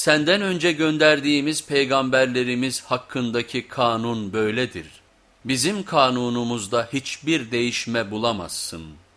Senden önce gönderdiğimiz peygamberlerimiz hakkındaki kanun böyledir. Bizim kanunumuzda hiçbir değişme bulamazsın.''